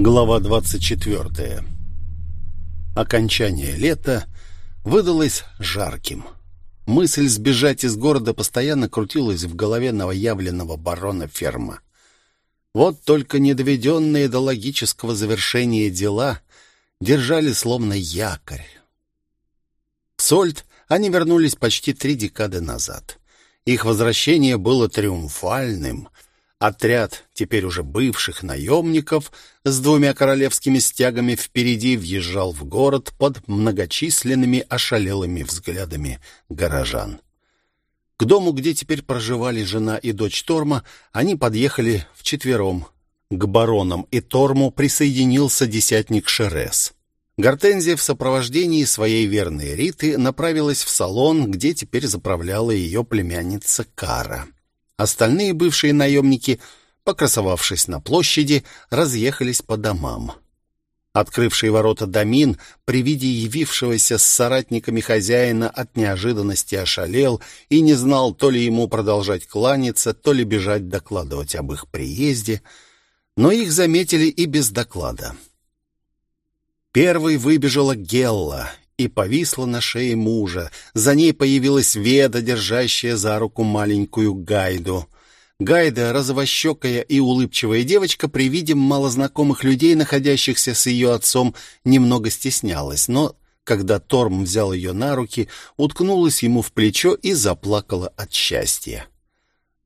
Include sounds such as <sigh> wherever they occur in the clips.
Глава 24. Окончание лета выдалось жарким. Мысль сбежать из города постоянно крутилась в голове новоявленного барона ферма. Вот только недоведенные до логического завершения дела держали словно якорь. В Сольд они вернулись почти три декады назад. Их возвращение было триумфальным — Отряд, теперь уже бывших наемников, с двумя королевскими стягами впереди въезжал в город под многочисленными ошалелыми взглядами горожан. К дому, где теперь проживали жена и дочь Торма, они подъехали вчетвером. К баронам и Торму присоединился десятник Шерес. Гортензия в сопровождении своей верной Риты направилась в салон, где теперь заправляла ее племянница Кара. Остальные бывшие наемники, покрасовавшись на площади, разъехались по домам. Открывший ворота Дамин при виде явившегося с соратниками хозяина от неожиданности ошалел и не знал, то ли ему продолжать кланяться, то ли бежать докладывать об их приезде, но их заметили и без доклада. Первой выбежала Гелла и повисла на шее мужа. За ней появилась Веда, держащая за руку маленькую Гайду. Гайда, розовощекая и улыбчивая девочка, при виде малознакомых людей, находящихся с ее отцом, немного стеснялась, но когда Торм взял ее на руки, уткнулась ему в плечо и заплакала от счастья.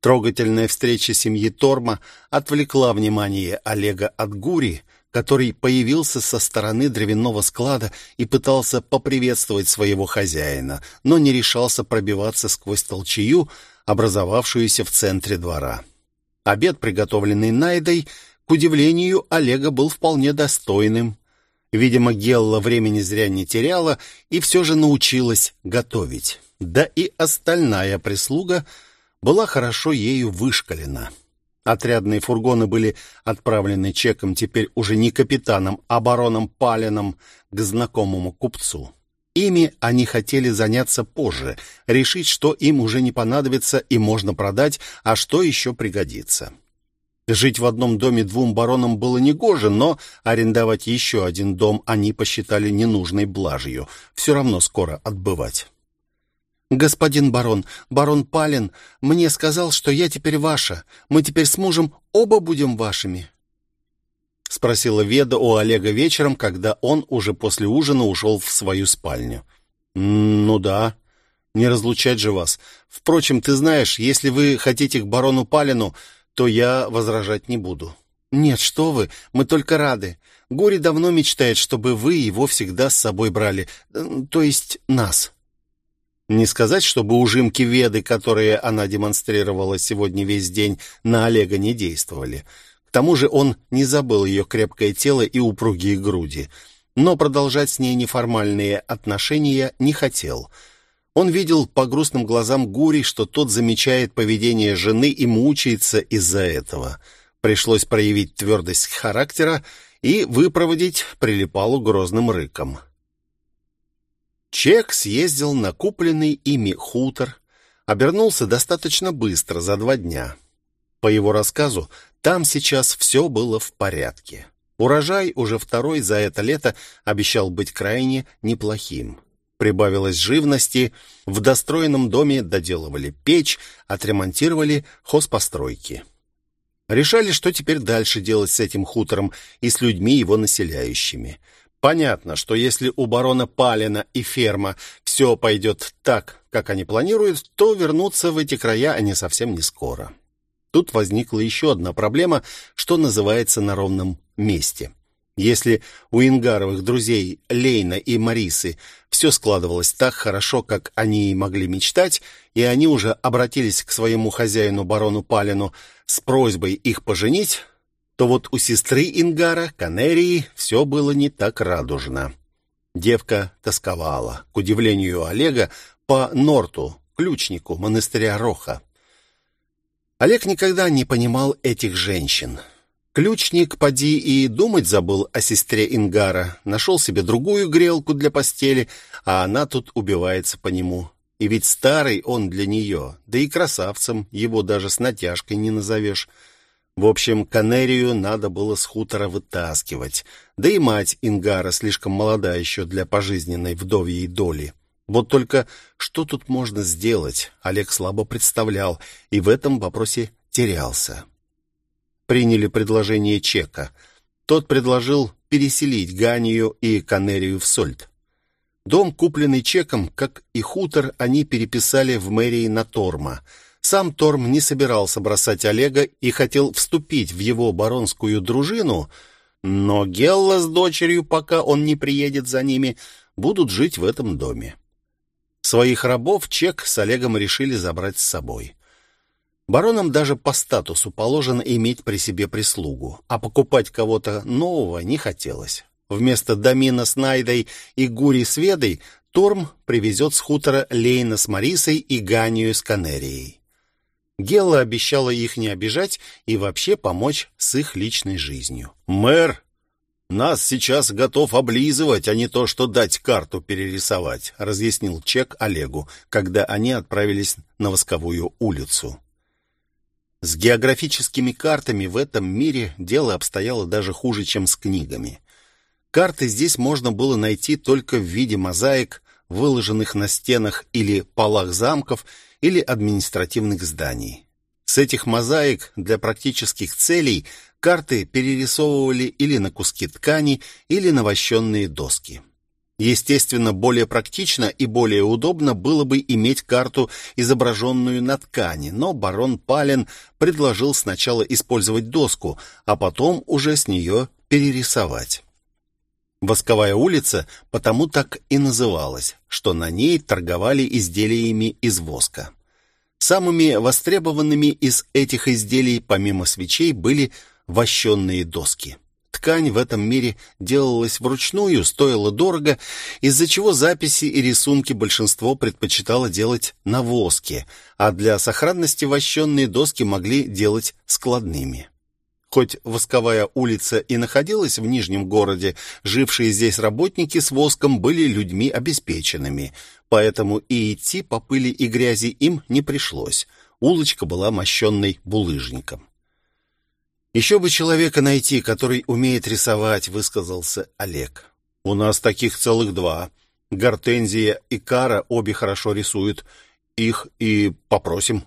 Трогательная встреча семьи Торма отвлекла внимание Олега от Гури, который появился со стороны дровяного склада и пытался поприветствовать своего хозяина, но не решался пробиваться сквозь толчею, образовавшуюся в центре двора. Обед, приготовленный Найдой, к удивлению Олега был вполне достойным. Видимо, Гелла времени зря не теряла и все же научилась готовить. Да и остальная прислуга была хорошо ею вышкалена. Отрядные фургоны были отправлены чеком теперь уже не капитаном, а бароном Палином к знакомому купцу. Ими они хотели заняться позже, решить, что им уже не понадобится и можно продать, а что еще пригодится. Жить в одном доме двум баронам было негоже, но арендовать еще один дом они посчитали ненужной блажью. Все равно скоро отбывать. «Господин барон, барон Палин, мне сказал, что я теперь ваша. Мы теперь с мужем оба будем вашими». Спросила Веда у Олега вечером, когда он уже после ужина ушел в свою спальню. «Ну да, не разлучать же вас. Впрочем, ты знаешь, если вы хотите к барону Палину, то я возражать не буду». «Нет, что вы, мы только рады. Горе давно мечтает, чтобы вы его всегда с собой брали, то есть нас». Не сказать, чтобы ужимки веды, которые она демонстрировала сегодня весь день, на Олега не действовали. К тому же он не забыл ее крепкое тело и упругие груди. Но продолжать с ней неформальные отношения не хотел. Он видел по грустным глазам Гури, что тот замечает поведение жены и мучается из-за этого. Пришлось проявить твердость характера и выпроводить прилипалу грозным рыком. Чек съездил на купленный ими хутор, обернулся достаточно быстро, за два дня. По его рассказу, там сейчас все было в порядке. Урожай уже второй за это лето обещал быть крайне неплохим. Прибавилось живности, в достроенном доме доделывали печь, отремонтировали хозпостройки. Решали, что теперь дальше делать с этим хутором и с людьми его населяющими – Понятно, что если у барона Палина и ферма все пойдет так, как они планируют, то вернуться в эти края они совсем не скоро. Тут возникла еще одна проблема, что называется на ровном месте. Если у Ингаровых друзей Лейна и Марисы все складывалось так хорошо, как они и могли мечтать, и они уже обратились к своему хозяину барону Палину с просьбой их поженить, то вот у сестры Ингара, Канерии, все было не так радужно. Девка тосковала, к удивлению Олега, по Норту, ключнику монастыря Роха. Олег никогда не понимал этих женщин. Ключник, поди, и думать забыл о сестре Ингара, нашел себе другую грелку для постели, а она тут убивается по нему. И ведь старый он для нее, да и красавцем его даже с натяжкой не назовешь. В общем, Канерию надо было с хутора вытаскивать. Да и мать Ингара слишком молода еще для пожизненной вдовьей доли. Вот только что тут можно сделать, Олег слабо представлял, и в этом вопросе терялся. Приняли предложение Чека. Тот предложил переселить Ганию и Канерию в Сольд. Дом, купленный Чеком, как и хутор, они переписали в мэрии на Торма — сам Торм не собирался бросать Олега и хотел вступить в его баронскую дружину, но Гелла с дочерью, пока он не приедет за ними, будут жить в этом доме. Своих рабов Чек с Олегом решили забрать с собой. Баронам даже по статусу положено иметь при себе прислугу, а покупать кого-то нового не хотелось. Вместо Дамина с Найдой и Гури с Ведой Торм привезет с хутора Лейна с Марисой и Ганию с Канерией. Гелла обещала их не обижать и вообще помочь с их личной жизнью. «Мэр, нас сейчас готов облизывать, а не то, что дать карту перерисовать», разъяснил Чек Олегу, когда они отправились на Восковую улицу. С географическими картами в этом мире дело обстояло даже хуже, чем с книгами. Карты здесь можно было найти только в виде мозаик, выложенных на стенах или полах замков, или административных зданий. С этих мозаик для практических целей карты перерисовывали или на куски ткани, или на вощенные доски. Естественно, более практично и более удобно было бы иметь карту, изображенную на ткани, но барон Пален предложил сначала использовать доску, а потом уже с нее перерисовать. Восковая улица потому так и называлась, что на ней торговали изделиями из воска. Самыми востребованными из этих изделий, помимо свечей, были вощенные доски. Ткань в этом мире делалась вручную, стоила дорого, из-за чего записи и рисунки большинство предпочитало делать на воске, а для сохранности вощенные доски могли делать складными. Хоть восковая улица и находилась в Нижнем городе, жившие здесь работники с воском были людьми обеспеченными, поэтому и идти по пыли и грязи им не пришлось. Улочка была мощенной булыжником. «Еще бы человека найти, который умеет рисовать», — высказался Олег. «У нас таких целых два. Гортензия и Кара обе хорошо рисуют. Их и попросим».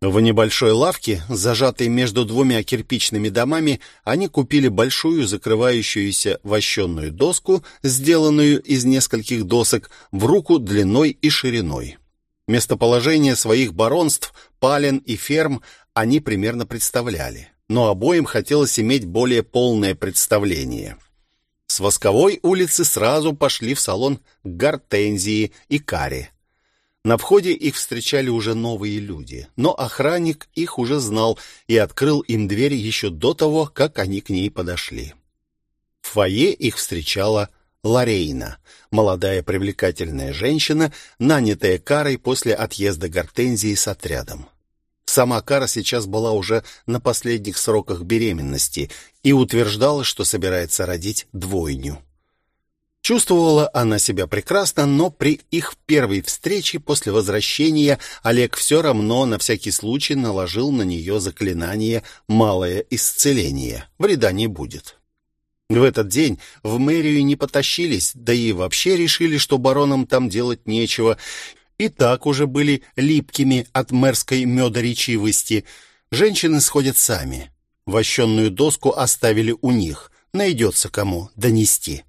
В небольшой лавке, зажатой между двумя кирпичными домами, они купили большую закрывающуюся вощенную доску, сделанную из нескольких досок, в руку длиной и шириной. Местоположение своих баронств, пален и ферм они примерно представляли, но обоим хотелось иметь более полное представление. С Восковой улицы сразу пошли в салон Гортензии и Кари. На входе их встречали уже новые люди, но охранник их уже знал и открыл им дверь еще до того, как они к ней подошли. В фойе их встречала Лорейна, молодая привлекательная женщина, нанятая Карой после отъезда Гортензии с отрядом. Сама Кара сейчас была уже на последних сроках беременности и утверждала, что собирается родить двойню. Чувствовала она себя прекрасно, но при их первой встрече после возвращения Олег все равно на всякий случай наложил на нее заклинание «малое исцеление». Вреда не будет. В этот день в мэрию не потащились, да и вообще решили, что баронам там делать нечего, и так уже были липкими от мэрской медоречивости. Женщины сходят сами. Вощенную доску оставили у них. Найдется кому донести.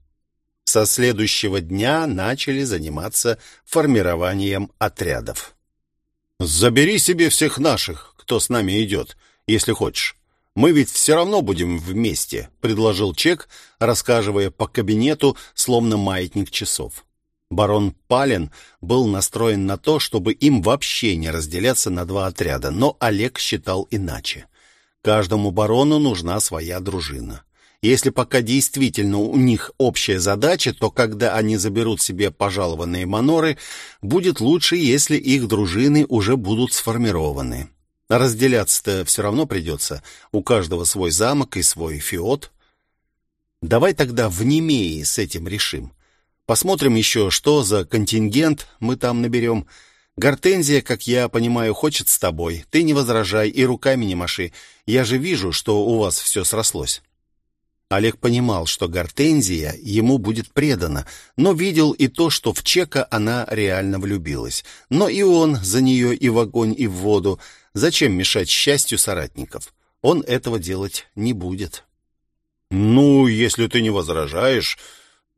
Со следующего дня начали заниматься формированием отрядов. «Забери себе всех наших, кто с нами идет, если хочешь. Мы ведь все равно будем вместе», — предложил Чек, рассказывая по кабинету, словно маятник часов. Барон Пален был настроен на то, чтобы им вообще не разделяться на два отряда, но Олег считал иначе. Каждому барону нужна своя дружина. Если пока действительно у них общая задача, то когда они заберут себе пожалованные маноры, будет лучше, если их дружины уже будут сформированы. Разделяться-то все равно придется. У каждого свой замок и свой фиот. Давай тогда в Немеи с этим решим. Посмотрим еще, что за контингент мы там наберем. Гортензия, как я понимаю, хочет с тобой. Ты не возражай и руками не маши. Я же вижу, что у вас все срослось». Олег понимал, что Гортензия ему будет предана, но видел и то, что в Чека она реально влюбилась. Но и он за нее и в огонь, и в воду. Зачем мешать счастью соратников? Он этого делать не будет. «Ну, если ты не возражаешь,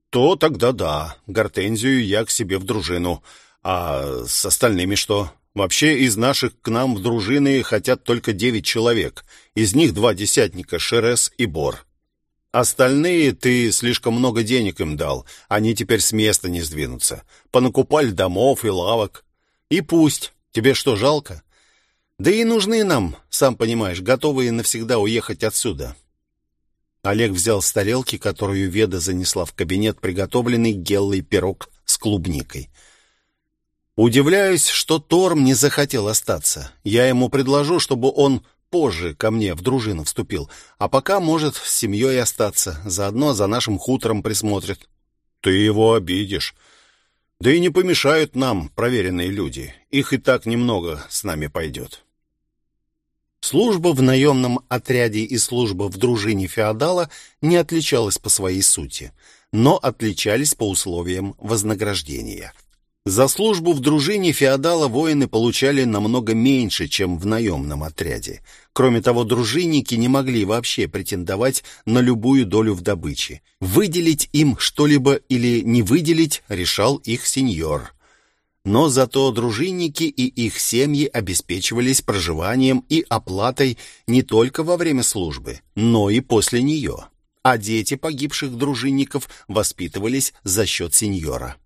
то тогда да, Гортензию я к себе в дружину. А с остальными что? Вообще из наших к нам в дружины хотят только девять человек. Из них два десятника, Шерес и Бор. Остальные ты слишком много денег им дал. Они теперь с места не сдвинутся. Понакупали домов и лавок. И пусть. Тебе что, жалко? Да и нужны нам, сам понимаешь, готовые навсегда уехать отсюда. Олег взял с тарелки, которую Веда занесла в кабинет, приготовленный геллой пирог с клубникой. Удивляюсь, что Торм не захотел остаться. Я ему предложу, чтобы он позже ко мне в дружину вступил, а пока может с семьей остаться, заодно за нашим хутором присмотрит. Ты его обидишь. Да и не помешают нам проверенные люди. Их и так немного с нами пойдет. Служба в наемном отряде и служба в дружине феодала не отличалась по своей сути, но отличались по условиям вознаграждения. За службу в дружине феодала воины получали намного меньше, чем в наемном отряде. Кроме того, дружинники не могли вообще претендовать на любую долю в добыче. Выделить им что-либо или не выделить решал их сеньор. Но зато дружинники и их семьи обеспечивались проживанием и оплатой не только во время службы, но и после нее. А дети погибших дружинников воспитывались за счет сеньора.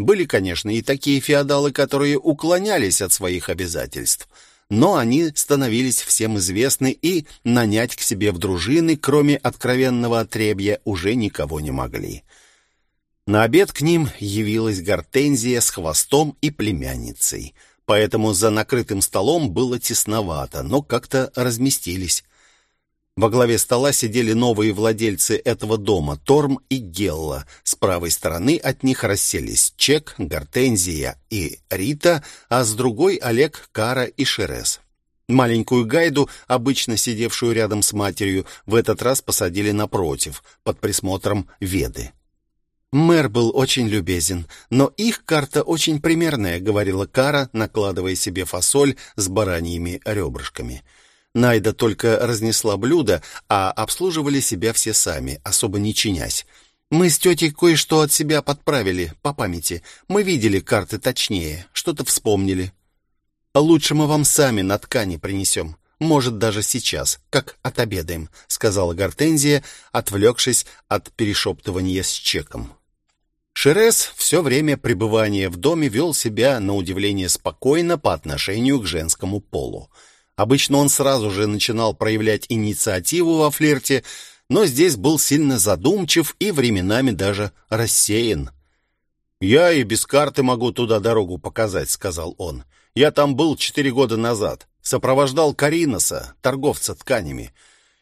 Были, конечно, и такие феодалы, которые уклонялись от своих обязательств, но они становились всем известны и нанять к себе в дружины, кроме откровенного отребья, уже никого не могли. На обед к ним явилась Гортензия с хвостом и племянницей, поэтому за накрытым столом было тесновато, но как-то разместились. Во главе стола сидели новые владельцы этого дома, Торм и Гелла. С правой стороны от них расселись Чек, Гортензия и Рита, а с другой Олег, Кара и Шерес. Маленькую Гайду, обычно сидевшую рядом с матерью, в этот раз посадили напротив, под присмотром Веды. «Мэр был очень любезен, но их карта очень примерная», — говорила Кара, накладывая себе фасоль с бараньими ребрышками. Найда только разнесла блюдо, а обслуживали себя все сами, особо не чинясь. Мы с тетей кое-что от себя подправили, по памяти. Мы видели карты точнее, что-то вспомнили. Лучше мы вам сами на ткани принесем. Может, даже сейчас, как отобедаем», — сказала Гортензия, отвлекшись от перешептывания с чеком. Шерес все время пребывания в доме вел себя, на удивление, спокойно по отношению к женскому полу. Обычно он сразу же начинал проявлять инициативу во флирте, но здесь был сильно задумчив и временами даже рассеян. «Я и без карты могу туда дорогу показать», — сказал он. «Я там был четыре года назад. Сопровождал Кариноса, торговца тканями.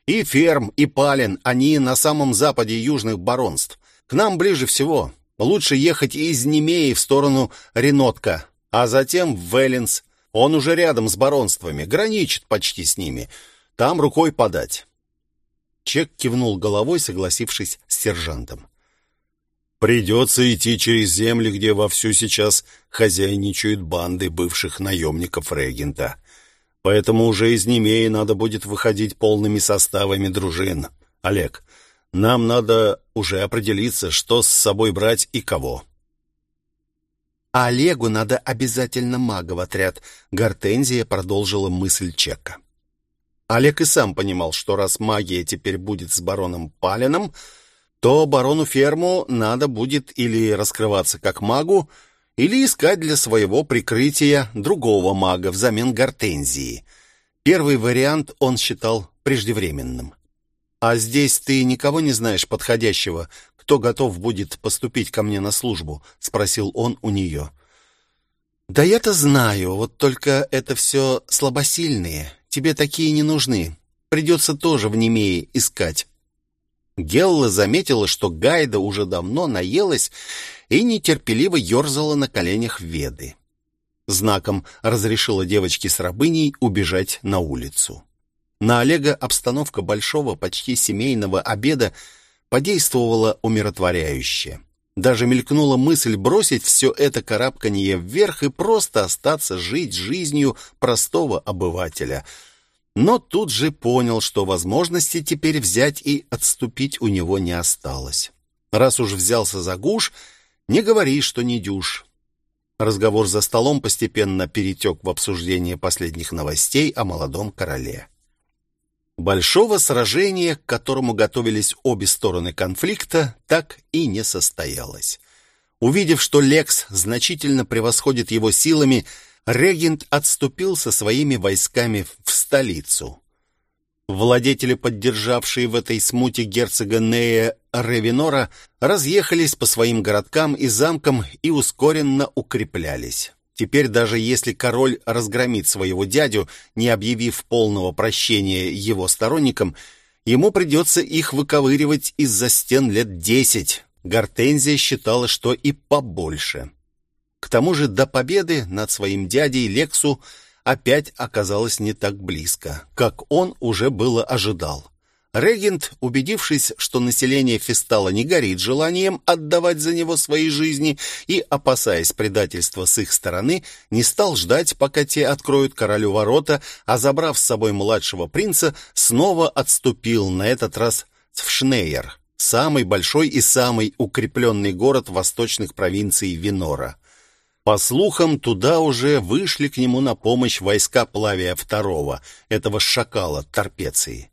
И Ферм, и Пален, они на самом западе южных баронств. К нам ближе всего. Лучше ехать из Немеи в сторону Ренотка, а затем в Веллинс. Он уже рядом с баронствами, граничит почти с ними. Там рукой подать. Чек кивнул головой, согласившись с сержантом. «Придется идти через земли, где вовсю сейчас хозяйничают банды бывших наемников регента. Поэтому уже из Немеи надо будет выходить полными составами дружин. Олег, нам надо уже определиться, что с собой брать и кого». А Олегу надо обязательно мага в отряд. Гортензия продолжила мысль Чека. Олег и сам понимал, что раз магия теперь будет с бароном Палином, то барону Ферму надо будет или раскрываться как магу, или искать для своего прикрытия другого мага взамен Гортензии. Первый вариант он считал преждевременным. «А здесь ты никого не знаешь подходящего, кто готов будет поступить ко мне на службу?» — спросил он у нее. «Да я-то знаю, вот только это все слабосильные. Тебе такие не нужны. Придется тоже в Немее искать». Гелла заметила, что Гайда уже давно наелась и нетерпеливо ерзала на коленях Веды. знаком разрешила девочке с рабыней убежать на улицу. На Олега обстановка большого, почти семейного обеда подействовала умиротворяюще. Даже мелькнула мысль бросить все это карабканье вверх и просто остаться жить жизнью простого обывателя. Но тут же понял, что возможности теперь взять и отступить у него не осталось. Раз уж взялся за гуш, не говори, что не дюж. Разговор за столом постепенно перетек в обсуждение последних новостей о молодом короле. Большого сражения, к которому готовились обе стороны конфликта, так и не состоялось. Увидев, что Лекс значительно превосходит его силами, регент отступил со своими войсками в столицу. Владетели, поддержавшие в этой смуте герцога Нея Ревенора, разъехались по своим городкам и замкам и ускоренно укреплялись. Теперь даже если король разгромит своего дядю, не объявив полного прощения его сторонникам, ему придется их выковыривать из-за стен лет десять. Гортензия считала, что и побольше. К тому же до победы над своим дядей Лексу опять оказалось не так близко, как он уже было ожидал. Регент, убедившись, что население Фестала не горит желанием отдавать за него свои жизни и, опасаясь предательства с их стороны, не стал ждать, пока те откроют королю ворота, а, забрав с собой младшего принца, снова отступил, на этот раз в Шнейер, самый большой и самый укрепленный город восточных провинций Винора. По слухам, туда уже вышли к нему на помощь войска Плавия II, этого шакала Торпеции.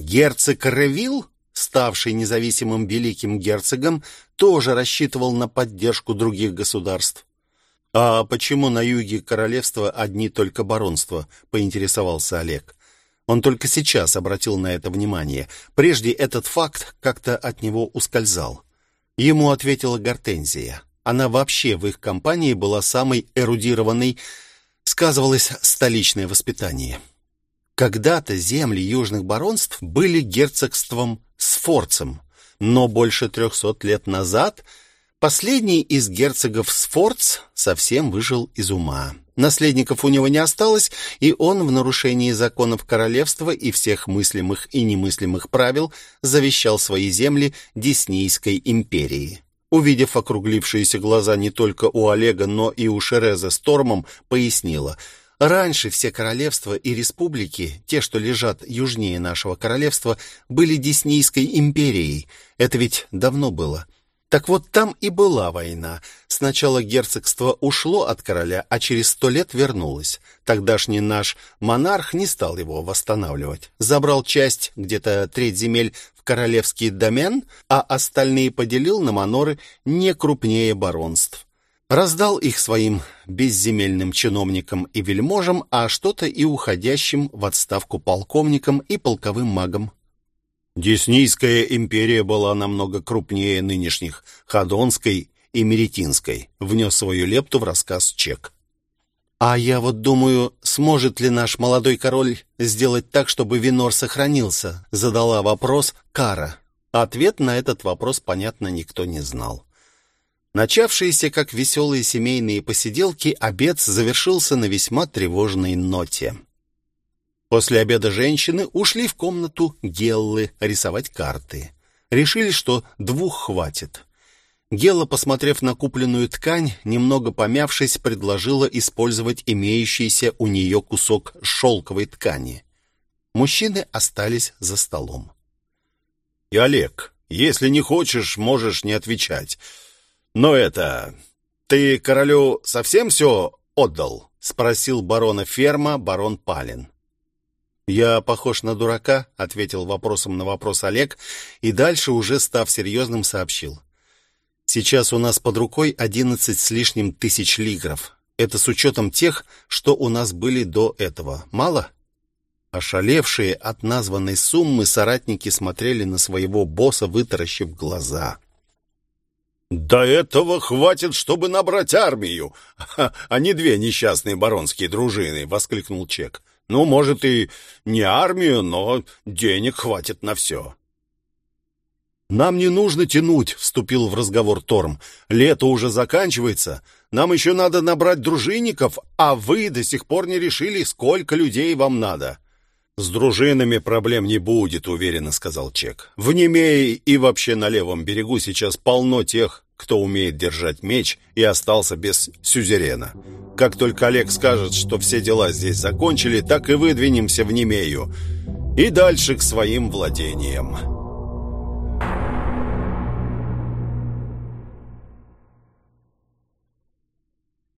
Герцог Ревил, ставший независимым великим герцогом, тоже рассчитывал на поддержку других государств. «А почему на юге королевства одни только баронства?» — поинтересовался Олег. Он только сейчас обратил на это внимание. Прежде этот факт как-то от него ускользал. Ему ответила Гортензия. Она вообще в их компании была самой эрудированной, сказывалось столичное воспитание. Когда-то земли южных баронств были герцогством Сфорцем, но больше трехсот лет назад последний из герцогов Сфорц совсем выжил из ума. Наследников у него не осталось, и он в нарушении законов королевства и всех мыслимых и немыслимых правил завещал свои земли Диснейской империи. Увидев округлившиеся глаза не только у Олега, но и у Шереза Стормом, пояснила. Раньше все королевства и республики, те, что лежат южнее нашего королевства, были Диснейской империей. Это ведь давно было. Так вот там и была война. Сначала герцогство ушло от короля, а через сто лет вернулось. Тогдашний наш монарх не стал его восстанавливать. Забрал часть, где-то треть земель, в королевский домен, а остальные поделил на маноры не крупнее баронств. Раздал их своим безземельным чиновникам и вельможам, а что-то и уходящим в отставку полковникам и полковым магам. Диснейская империя была намного крупнее нынешних Ходонской и Меретинской, внес свою лепту в рассказ Чек. А я вот думаю, сможет ли наш молодой король сделать так, чтобы Винор сохранился, задала вопрос Кара. Ответ на этот вопрос, понятно, никто не знал. Начавшиеся как веселые семейные посиделки, обед завершился на весьма тревожной ноте. После обеда женщины ушли в комнату Геллы рисовать карты. Решили, что двух хватит. Гелла, посмотрев на купленную ткань, немного помявшись, предложила использовать имеющийся у нее кусок шелковой ткани. Мужчины остались за столом. «И Олег, если не хочешь, можешь не отвечать. Но это... Ты королю совсем все отдал?» — спросил барона Ферма барон Палин. «Я похож на дурака», — ответил вопросом на вопрос Олег, и дальше, уже став серьезным, сообщил. «Сейчас у нас под рукой одиннадцать с лишним тысяч лигров. Это с учетом тех, что у нас были до этого. Мало?» Ошалевшие от названной суммы соратники смотрели на своего босса, вытаращив глаза. «До этого хватит, чтобы набрать армию, <laughs> а не две несчастные баронские дружины!» — воскликнул Чек. Ну, может, и не армию, но денег хватит на все. «Нам не нужно тянуть», — вступил в разговор Торм. «Лето уже заканчивается. Нам еще надо набрать дружинников, а вы до сих пор не решили, сколько людей вам надо». «С дружинами проблем не будет», — уверенно сказал Чек. «В Немее и вообще на левом берегу сейчас полно тех, кто умеет держать меч и остался без сюзерена. Как только Олег скажет, что все дела здесь закончили, так и выдвинемся в Немею и дальше к своим владениям».